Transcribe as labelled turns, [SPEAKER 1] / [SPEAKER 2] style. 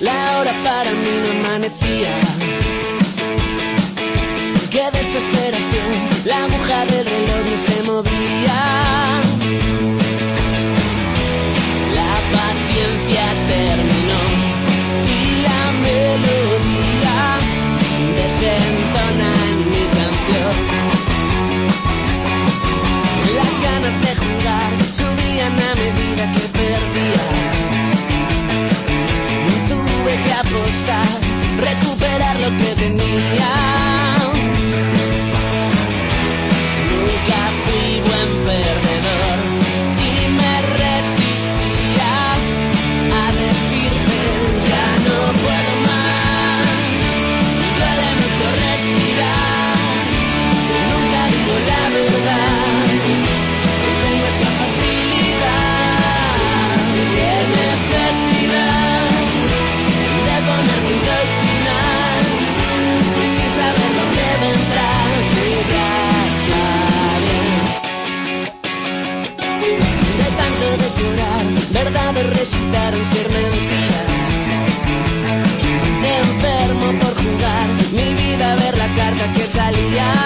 [SPEAKER 1] La hora para mí no amanecía. Qué desesperación, la aguja del reloj no se movía. lo que tenía. verdades resultaron ser mentiras. Enfermo por jugar mi vida, ver la carta que salía.